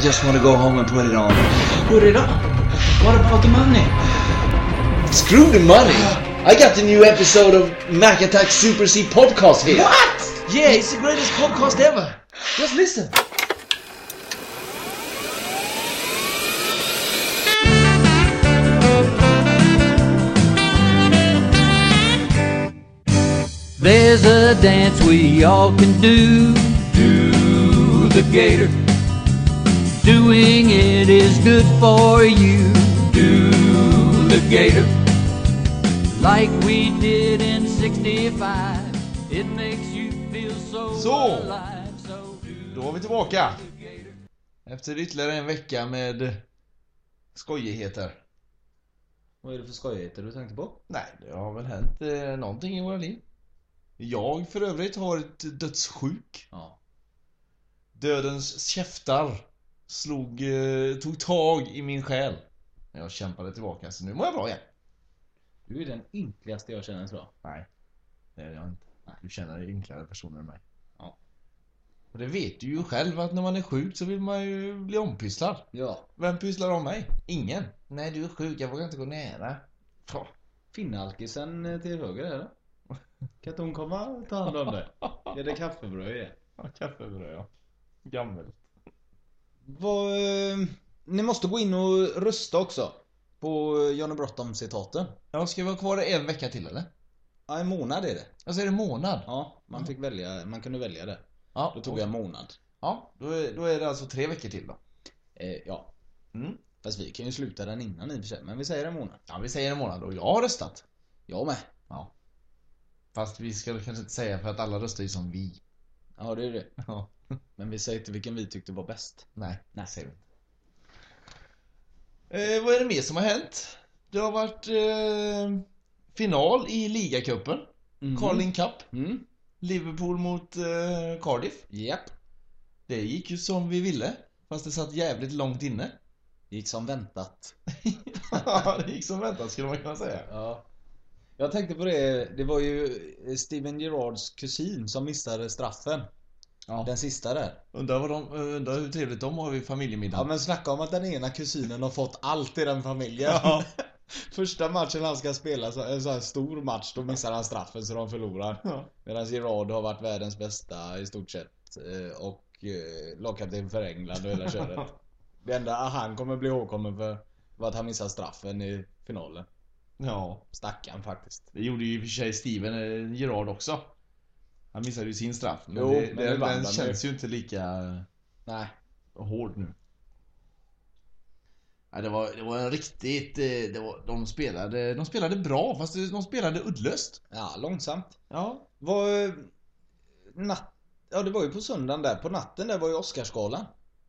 I just want to go home and put it on. Put it on. What about the money? Screw the money! I got the new episode of Mac Attack Super C podcast here. What? Yeah, it's the greatest podcast ever. Just listen. There's a dance we all can do. Do the gator. Doing it is good for you. Do the gator. Like we did in 65. It makes you feel so, Så. alive. So do Då var vi tillbaka. Efter ytterligare en vecka med skojigheter. Vad är det för skojigheter du tänkte på? Nej, det har väl hänt eh, någonting i våra liv. Jag för övrigt har ett dödssjuk. Ja. Dödens käftar slog, eh, tog tag i min själ. Men jag kämpade tillbaka, så nu mår jag bra igen. Du är den ynkligaste jag känner jag. Nej, det är jag inte. Du känner enklare personer än mig. Ja. Och det vet du ju själv att när man är sjuk så vill man ju bli ompysslad. Ja. Vem pysslar om mig? Ingen. Nej, du är sjuk, jag vågar inte gå nära. Fa. Finnalkisen eh, till höger eller? Kan inte hon komma och ta hand om dig? Är det kaffebröd igen? Ja, kaffebröd ja. Gammel. Vad, eh, ni måste gå in och rösta också. På eh, Johnny Brottom citaten. Ja, ska vi vara kvar en vecka till eller? Ja, en månad är det. Alltså är det månad? Ja, man fick välja, man kunde välja det. Ja, Då tog jag en månad. Ja, då är, då är det alltså tre veckor till då. Eh, ja. Mm. Fast vi kan ju sluta den innan i och för sig, men vi säger en månad. Ja, vi säger en månad och jag har röstat. Jag med. Ja. Fast vi ska kanske inte säga för att alla röstar ju som vi. Ja, det är det. Ja. Men vi säger inte vilken vi tyckte var bäst. Nej, Nej. säger vi inte. Eh, vad är det mer som har hänt? Det har varit eh, final i ligacupen. Mm. Carling Cup. Mm. Liverpool mot eh, Cardiff. Japp. Det gick ju som vi ville. Fast det satt jävligt långt inne. Gick som väntat. Ja, det gick som väntat skulle man kunna säga. Ja. Jag tänkte på det, det var ju Steven Gerrards kusin som missade straffen. Ja. Den sista där. Undrar, vad de, undrar hur trevligt de har vid familjemiddag. Ja men snacka om att den ena kusinen har fått allt i den familjen. Ja. Första matchen han ska spela, så- en sån här stor match, då missar han straffen så de förlorar. Ja. Medan Gerard har varit världens bästa i stort sett. eh, Och eh, lagkapten för England och hela köret. Det enda han kommer bli ihågkommen för var att han missade straffen i finalen. ja. Stackarn faktiskt. Det gjorde ju i och för sig Steven eh, Gerard också. Han missade ju sin straff. Men, Jo, det, men det, nu den känns ju inte lika Nej. hård nu. Ja, det, var, det var en riktigt... eh, Det var, de, spelade, de spelade bra fast de spelade uddlöst. Ja, långsamt. Ja. Var, eh, natt, ja det var ju på söndagen där, på natten där var ju Oscarsgalan.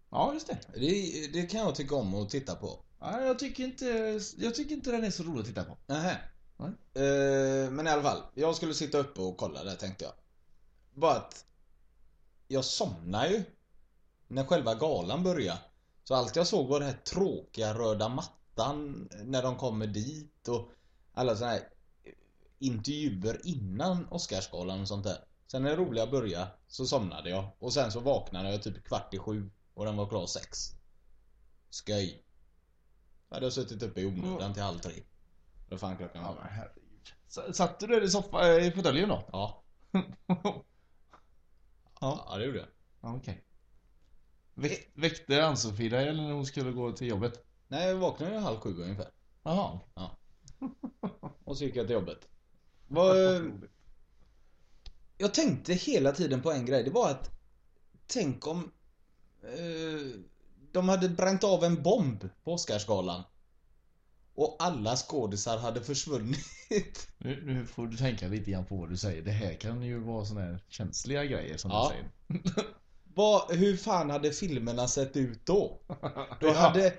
Ja, just det. Det, det kan jag tycka om att titta på. Ja, jag, tycker inte, jag tycker inte den är så rolig att titta på. Nähä. Eh, men i alla fall, jag skulle sitta uppe och kolla där tänkte jag. Bara att jag somnade ju när själva galan började. Så allt jag såg var den här tråkiga röda mattan när de kommer dit och alla såna här intervjuer innan Oscarsgalan och sånt där. Sen när det roliga började så somnade jag och sen så vaknade jag typ kvart i sju och den var klar sex. Sköj. Då hade jag suttit uppe i onödan till halv tre. Då fan klockan Ja, var. men herregud. Satt du där i soffa, eh, i fåtöljen då? Ja. Ja. Ja, det gjorde jag. Ja, okej. Väck, väckte Ann-Sofie dig eller när hon skulle gå till jobbet? Nej, jag vaknade halv sju ungefär. Jaha. Och så gick jag till jobbet. Vad... Jag tänkte hela tiden på en grej. Det var att Tänk om eh, de hade bränt av en bomb på Oscarsgalan. Och alla skådisar hade försvunnit. Nu, nu får du tänka lite grann på vad du säger. Det här kan ju vara såna här känsliga grejer som Ja. du säger. Vad, hur fan hade filmerna sett ut då? Då Ja. hade,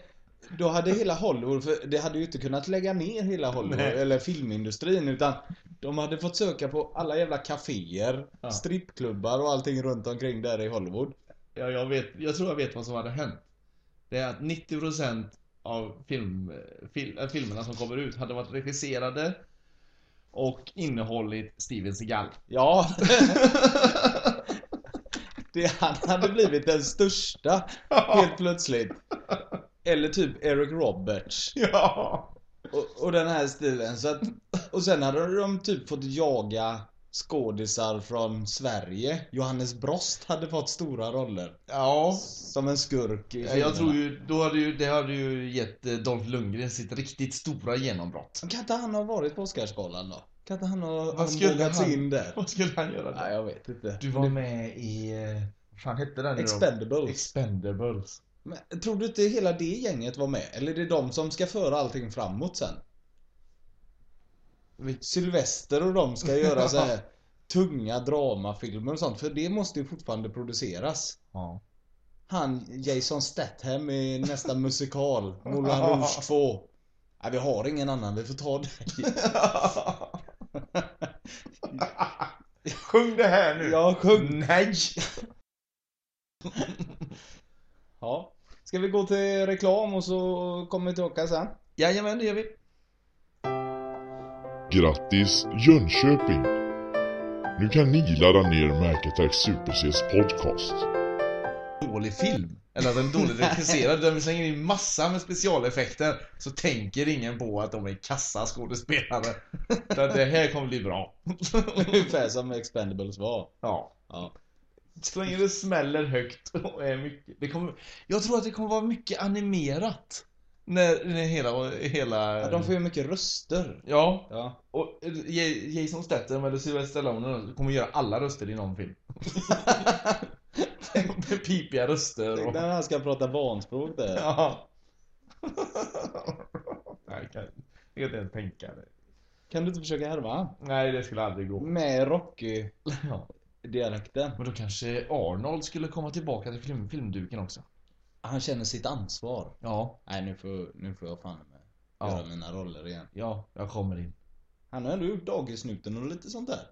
då hade hela Hollywood, för det hade ju inte kunnat lägga ner hela Hollywood, Nej. eller filmindustrin, utan de hade fått söka på alla jävla kaféer, Ja. strippklubbar och allting runt omkring där i Hollywood. Ja, jag, vet, jag tror jag vet vad som hade hänt. Det är att 90% av film, fil, äh, filmerna som kommer ut hade varit regisserade och innehållit Steven Seagal. Ja. Det, han hade blivit den största helt plötsligt. Eller typ Eric Roberts. Ja. Och, och den här stilen. Så att, och sen hade de typ fått jaga skådisar från Sverige. Johannes Brost hade fått stora roller. Ja. Som en skurk i Ja, Jag tror ju, då hade ju, det hade ju gett eh, Dolph Lundgren sitt riktigt stora genombrott. Kan inte han ha varit på Oscarsgalan då? Kan inte han ha, skulle vågat han- sig in där? Vad skulle han göra Nej, där? jag vet inte. Du var med i, eh, vad fan hette den? Expendables. Expendables. Men, tror du inte hela det gänget var med? Eller är det de som ska föra allting framåt sen? Sylvester och de ska göra så här tunga dramafilmer och sånt, för det måste ju fortfarande produceras. Ja. Han, Jason Statham i nästa musikal, Moulin Rouge 2. Nej, vi har ingen annan, vi får ta dig. Sjung det här nu! Ja, sjung. Nej! Ja. Ska vi gå till reklam och så kommer vi tillbaka sen? Jajamän, det gör vi. Grattis Jönköping! Nu kan ni ladda ner Attack Super Cs podcast. Dålig film. Eller att den är dåligt regisserad. De slänger in massa med specialeffekter. Så tänker ingen på att de är kassa skådespelare. Det här kommer bli bra. Ungefär som Expendables var. Ja. Ja. Så länge det smäller högt och är mycket. Det kommer, jag tror att det kommer vara mycket animerat. När, när hela, hela... Ja, de får ju mycket röster. Ja, Ja. och Jason Statham eller Sylvester Stallone kommer göra alla röster i någon film. Med pipiga röster och... När han ska prata barnspråk där. Ja. Jag kan, inte ens tänka det. Kan du inte försöka härma? Nej, det skulle aldrig gå. Med Rocky-dialekten. Ja. Men då kanske Arnold skulle komma tillbaka till film, filmduken också. Han känner sitt ansvar. Ja, Nej, nu får, nu får jag fan med Ja. göra mina roller igen. ja, jag kommer in. Han har ändå gjort Dagisnuten och lite sånt där.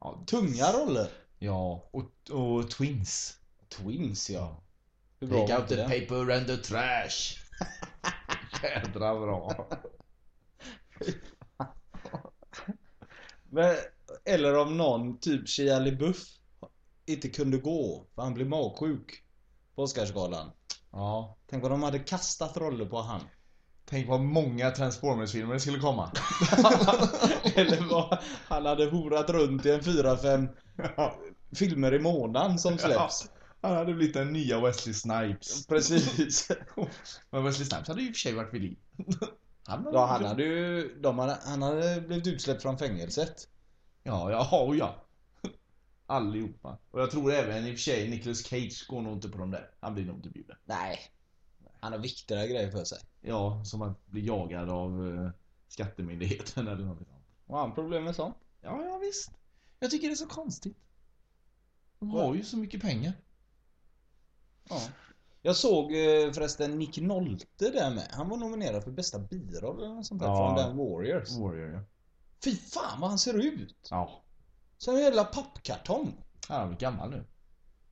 Ja, Tunga roller. Ja, och, och Twins. Twins, ja. Hur bra Take out the paper and the trash. Jädra bra. Men, eller om någon, typ Shia LaBeouf, inte kunde gå för han blev magsjuk på Oscarsgalan. Ja. Tänk vad de hade kastat roller på han. Tänk vad många Transformers-filmer skulle komma. Eller vad han hade horat runt i en 4-5 filmer i månaden som släpps. Han hade blivit den nya Wesley Snipes. Precis. Men Wesley Snipes hade ju i och för sig varit vid liv. Han Ja, han hade ju, de hade, han hade blivit utsläppt från fängelset. Ja, ja, ja. Allihopa. Och jag tror även i och för sig Nicolas Cage går nog inte på de där. Han blir nog inte bjuden. Nej. Han har viktigare grejer för sig. Ja, som att bli jagad av uh, skattemyndigheten eller något sånt. Och han problem med sånt. Ja, ja visst. Jag tycker det är så konstigt. De har ju så mycket pengar. Ja. Jag såg eh, förresten Nick Nolte där med. Han var nominerad för bästa biroll eller något sånt där. Ja. Från den Warriors. Warrior, ja. Fy fan vad han ser ut! Ja. Som en jävla pappkartong. Han är gammal nu.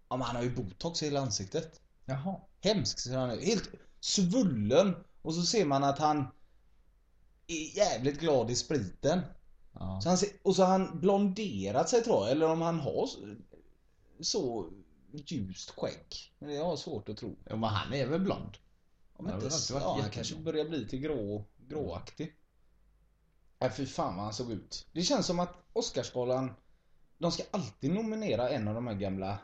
Ja, men han har ju botox i hela ansiktet. Jaha. Hemskt ser han ut. Helt svullen. Och så ser man att han är jävligt glad i spriten. Ja. Så han ser, och så har han blonderat sig tror jag. Eller om han har så, så ljust skägg. Men jag har svårt att tro. ja, men han är väl blond? Om Han har inte, ja, han kanske börjar bli lite grå, gråaktig. Nej fy fan vad han såg ut. Det känns som att Oscarsgalan, de ska alltid nominera en av de här gamla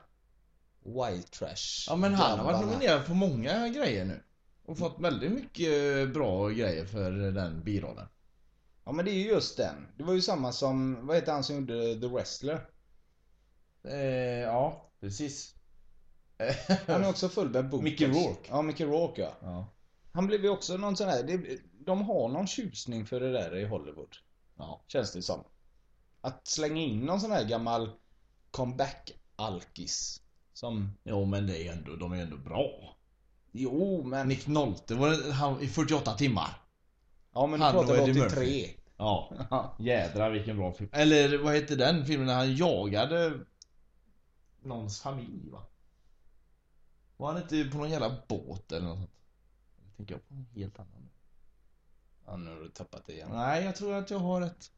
white trash Ja men han har varit nominerad på många grejer nu. Och fått väldigt mycket bra grejer för den birollen. Ja men det är ju just den. Det var ju samma som, vad heter han som gjorde The Wrestler? Eh, ja, precis. Han är också full med. Mickey Rourke. Ja, Mickey Rourke ja. Ja. Han blev ju också någon sån här, det, de har någon tjusning för det där i Hollywood. Ja. Känns det som. Att slänga in någon sån här gammal comeback-alkis. Som, Jo men det är ändå, de är ändå bra. jo men... Nick Nolte var han i 48 timmar. Ja men nu han pratar vi Eddie 83. Murphy. Ja. Jädrar vilken bra film. Eller vad hette den filmen när han jagade någons familj va? Var han inte på någon jävla båt eller något sånt? Nu tänker jag på en helt annan. ja, nu har du tappat det igen. Nej, jag tror att jag har rätt.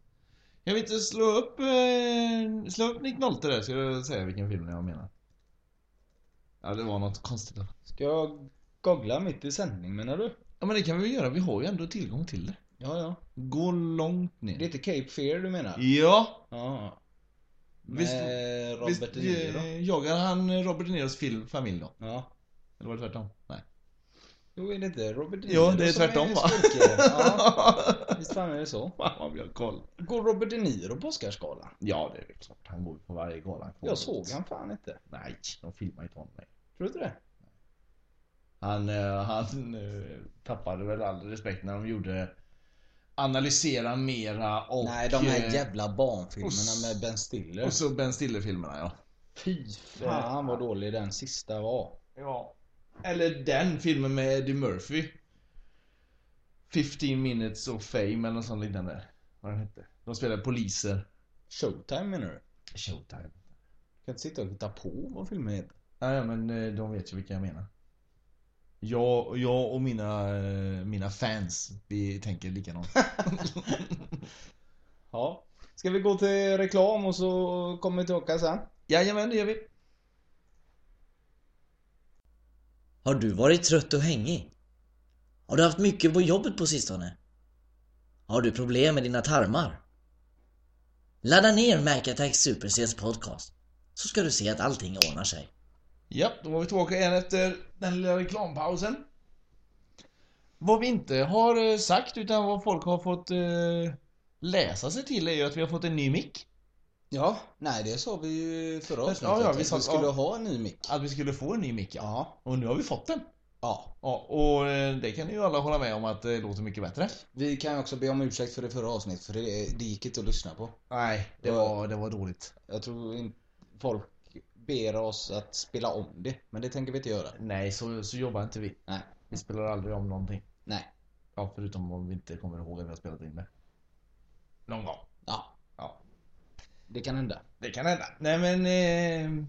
Jag vill inte slå upp, eh, slå upp Nick Nolte där så jag säga vilken film jag menar. Ja, det var något konstigt. Ska jag googla mitt i sändning menar du? Ja men det kan vi väl göra, vi har ju ändå tillgång till det. Ja, ja. Gå långt ner. Det är inte Cape Fear du menar? Ja! Ja. Visst- Med Robert Visst De Niro? eh, jagar han Robert De Niros film, familj då? Ja. Eller var det tvärtom? Nej. Jo, är det inte Robert De Jo, Niro det är tvärtom, va? skurken? Ja, visst fan är det så. Fan vad vi har koll. Går Robert De Niro på Oscarsgalan? Ja, det är väl klart. Han går ju på varje gala. Jag ut. såg han fan inte. Nej, de filmar inte honom. Nej. Tror du inte det? Han, eh, han eh, tappade väl all respekt när de gjorde Analysera mera och... Nej, de här eh, jävla barnfilmerna med Ben Stiller. Och så Ben Stiller-filmerna ja. Fy Fan vad dålig den sista var. Ja. Eller den filmen med Eddie Murphy. 15 minutes of fame eller något sånt liknande. Vad den hette. De spelar poliser. Showtime menar du? Showtime. Du kan inte sitta och hitta på vad filmen heter. Nej men eh, de vet ju vilka jag menar. Jag, jag och mina, eh, mina fans, vi tänker likadant. Ja. Ska vi gå till reklam och så kommer vi tillbaka sen? Jajamän, det gör vi. Har du varit trött och hängig? Har du haft mycket på jobbet på sistone? Har du problem med dina tarmar? Ladda ner Mac Attack Super Cs podcast så ska du se att allting ordnar sig. Ja, då var vi tillbaka igen efter den lilla reklampausen. Vad vi inte har eh, sagt utan vad folk har fått eh, läsa sig till är ju att vi har fått en ny mick. Ja, nej det sa vi ju förra Ja, avsnittet. ja, vi vi, sa- skulle ja. ha en ny mick. Att vi skulle få en ny mick ja. Ja. Och nu har vi fått den. Ja. Ja, och eh, det kan ju alla hålla med om att det låter mycket bättre. Vi kan också be om ursäkt för det förra avsnittet för det, det gick inte att lyssna på. Nej, det var, det var dåligt. Jag tror inte folk ber oss att spela om det. Men det tänker vi inte göra. Nej, så, så jobbar inte vi. Nej. Vi spelar aldrig om någonting. Nej. Ja, förutom om vi inte kommer ihåg att vi har spelat in det. Någon gång. Ja. Ja. Det kan hända. Det kan hända. Nej men... Eh,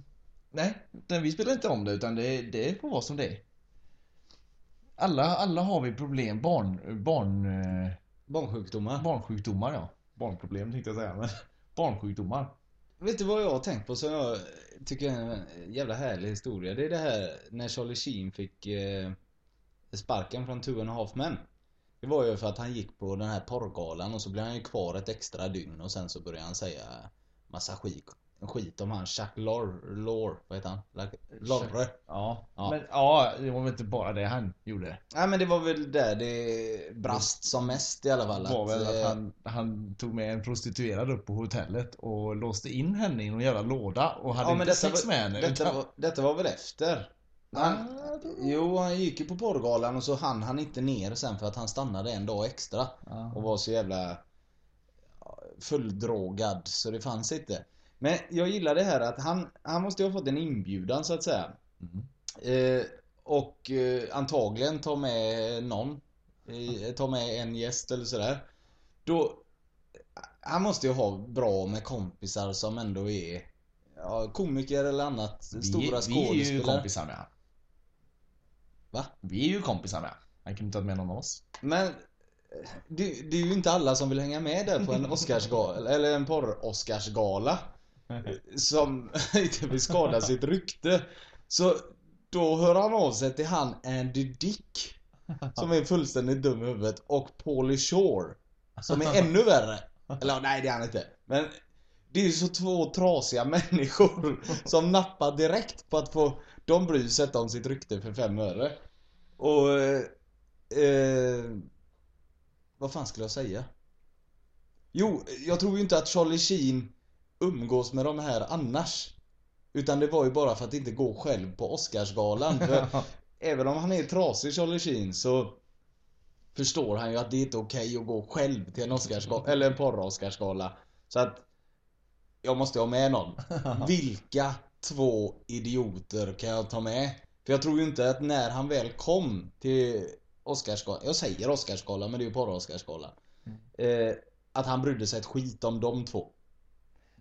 nej, vi spelar inte om det utan det, det får vara som det är. Alla, alla har vi problem. Barn... Barn... Eh, Barnsjukdomar. barnsjukdomar ja. Barnproblem tänkte jag säga men... Barnsjukdomar. Vet du vad jag har tänkt på som jag tycker är en jävla härlig historia? Det är det här när Charlie Sheen fick eh, sparken från Two and a Half Men. Det var ju för att han gick på den här porrgalan och så blev han ju kvar ett extra dygn och sen så började han säga massa skit, skit om han Chuck Lorre, vad heter han? Lorre. Ja. Ja. Men ja, det var väl inte bara det han gjorde. Nej men det var väl där det brast som mest i alla fall. Det var väl eh, att han, han tog med en prostituerad upp på hotellet och låste in henne i någon jävla låda och hade Ja inte sex var, med henne. detta, utan- var, detta var väl efter? Han, Ah, jo, han gick ju på porrgalan och så hann han inte ner sen för att han stannade en dag extra. Ja. Och var så jävla fulldrogad så det fanns inte. Men jag gillar det här att han, han måste ju ha fått en inbjudan så att säga. Mhm. Eh, och eh, antagligen ta med någon. Eh, ta med en gäst eller sådär. Då, han måste ju ha bra med kompisar som ändå är ja, komiker eller annat. Stora vi, vi är skådespelare. ju kompisar med han. Va? Vi är ju kompisar med han. Kunde inte ha med någon av oss. Men eh, det, det är ju inte alla som vill hänga med där på en Oscarsgala, eller en porr-Oscarsgala. Som inte vill skada sitt rykte. Så då hör han av sig till han Andy Dick. Som är fullständigt dum i huvudet. Och Pauly Shore. Som är ännu värre. Eller nej det är han inte. Men det är ju så två trasiga människor som nappar direkt på att få... De bryr sig inte om sitt rykte för fem öre. Och... Eh, eh, vad fan skulle jag säga? Jo, jag tror ju inte att Charlie Sheen umgås med de här annars. Utan det var ju bara för att inte gå själv på Oscarsgalan. Även om han är trasig Charlie Sheen så förstår han ju att det är inte okej att gå själv till en Oscarsgala, eller en porr-Oscarsgala. Så att jag måste ha med någon. Vilka två idioter kan jag ta med? För jag tror ju inte att när han väl kom till Oscarsgalan, jag säger Oscarsgalan men det är ju porr-Oscarsgalan. Eh, att han brydde sig ett skit om de två.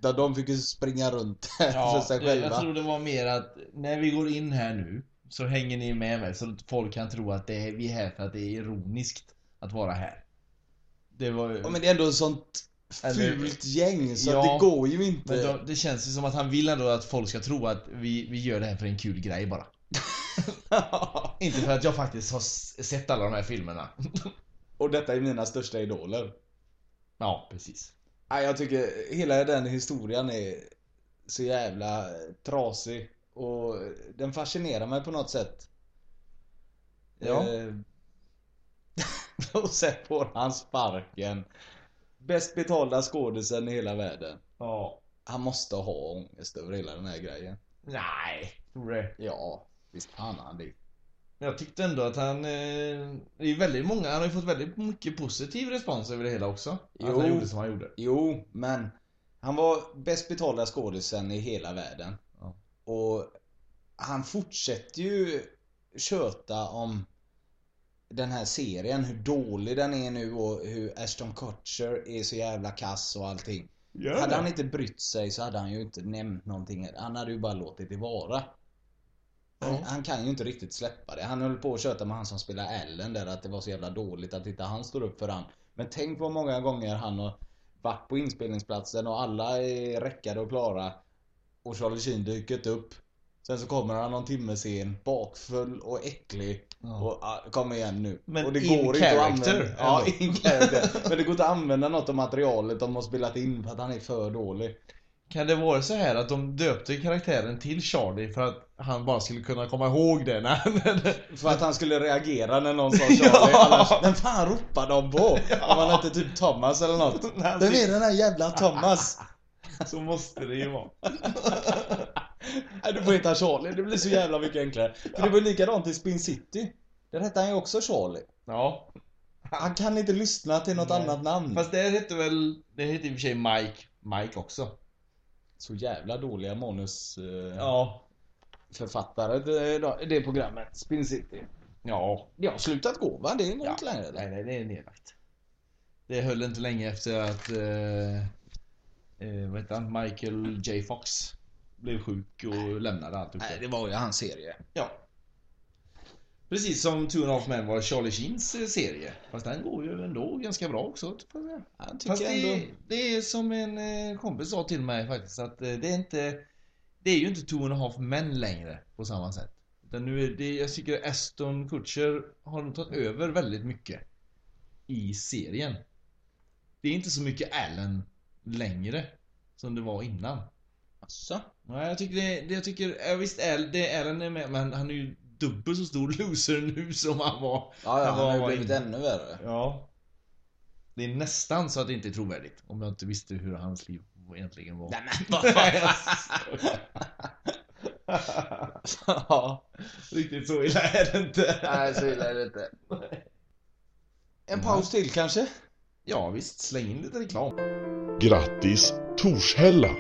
Där de fick ju springa runt för sig jag, själva. jag tror det var mer att när vi går in här nu så hänger ni med mig så att folk kan tro att det är, vi är här för att det är ironiskt att vara här. Det var ju... Ja, men det är ändå ett sånt fult gäng så Ja, att det går ju inte. Men då, det känns ju som att han vill ändå att folk ska tro att vi, vi gör det här för en kul grej bara. Inte för att jag faktiskt har sett alla de här filmerna. Och detta är mina största idoler. Ja, precis. Nej, jag tycker hela den historien är så jävla trasig. Och den fascinerar mig på något sätt. Ja. Eh, och sen får han sparken. Bäst betalda skådisen i hela världen. Ja. Han måste ha ångest över hela den här grejen. Nej, tror du det? Ja, visst fan han det. Jag tyckte ändå att han... Eh, det är väldigt många, han har ju fått väldigt mycket positiv respons över det hela också. Att Jo. han gjorde som han gjorde. Jo, men han var bäst betalda skådisen i hela världen. Ja. Och han fortsätter ju köta om den här serien, hur dålig den är nu och hur Ashton Kutcher är så jävla kass och allting. Hade han inte brytt sig så hade han ju inte nämnt någonting. Han hade ju bara låtit det vara. Han, Ja. han kan ju inte riktigt släppa det. Han höll på att köta med han som spelar Ellen där att det var så jävla dåligt att inte han står upp för han. Men tänk vad många gånger han har varit på inspelningsplatsen och alla är räckade och klara. Och Charlie Sheen dyker upp. Sen så kommer han någon timme sen, bakfull och äcklig. Ja. Och ah, kom igen nu. Men och det in går inte att character, använda. Ja, in character. Men det går inte att använda något av materialet de har spelat in för att han är för dålig. Kan det vara så här att de döpte karaktären till Charlie för att han bara skulle kunna komma ihåg det när. För att han skulle reagera när någon sa Charlie. Ja. Annars, vem fan ropar de på? Om han hette typ Thomas eller något. Vem är den här jävla Thomas? Så måste det ju vara. Nej, du får heta Charlie, det blir så jävla mycket enklare. För det var ju likadant i Spin City. Där hette han ju också Charlie. Ja. Han kan inte lyssna till något Nej. annat namn. Fast det hette väl... Det hette i och för sig Mike. Mike också. Så jävla dåliga manusförfattare eh, Ja. författare det, det programmet. Spin City. Ja. Det har slutat gå va? Det är nog Ja. inte längre eller? Nej, nej, det är nedlagt. Det höll inte länge efter att... Eh, eh, vad heter han? Michael J Fox blev sjuk och lämnade allt Nej, det var ju hans serie. Ja. Precis som Two and a Half Men var Charlie Sheens eh, serie. Fast den går ju ändå ganska bra också. jag Fast det, ändå... det är som en eh, kompis sa till mig faktiskt att eh, det är inte Det är ju inte Two and a Half Men längre på samma sätt. Utan nu är det, jag tycker Aston Kutcher har nog tagit över väldigt mycket i serien. Det är inte så mycket Allen längre som det var innan. Asså? Nej, jag tycker det, det jag tycker, ja, visst Al, det Allen är med, men han är ju dubbelt så stor loser nu som han var. Ja, ja, Han han har var blivit inne. ännu värre. Ja. Det är nästan så att det inte är trovärdigt. Om jag inte visste hur hans liv egentligen var. Nej men vad fan. ja. Riktigt så illa är det inte. Nej, så illa är det inte. En paus till kanske? Ja visst, släng in lite reklam. Grattis Torshälla!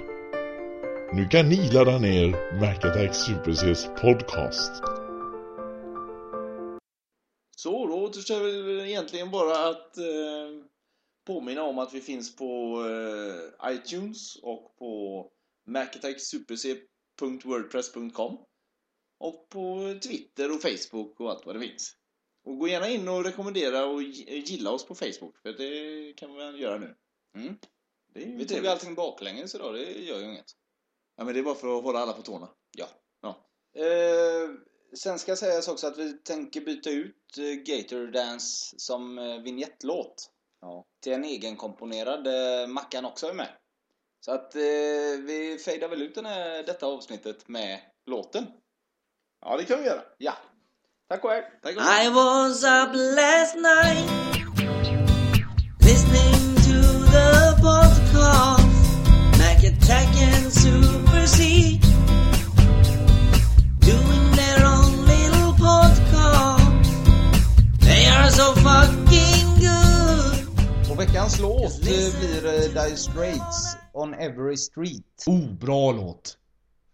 Nu kan ni ladda ner Mac Attack Super Cs podcast. Så då återstår väl egentligen bara att eh, påminna om att vi finns på eh, iTunes och på macattacksuperc.wordpress.com och på Twitter och Facebook och allt vad det finns. Och gå gärna in och rekommendera och gi- gilla oss på Facebook, för det kan man göra nu. Mm. Vi tog allting baklänges idag, det gör ju inget. Ja, men det är bara för att hålla alla på tårna. Eh, sen ska sägas också att vi tänker byta ut eh, Gator Dance som eh, vignettlåt. Ja. Till en egenkomponerad eh, Mackan också är med. Så att eh, vi fejdar väl ut den här, detta avsnittet med låten. Ja, det kan vi göra. Ja. Tack och hej. Tack och I was up last night listening to the podcast, Mac Attack and Super C, Och veckans låt eh, blir eh, Dire Straits On Every Street. Oh, bra låt.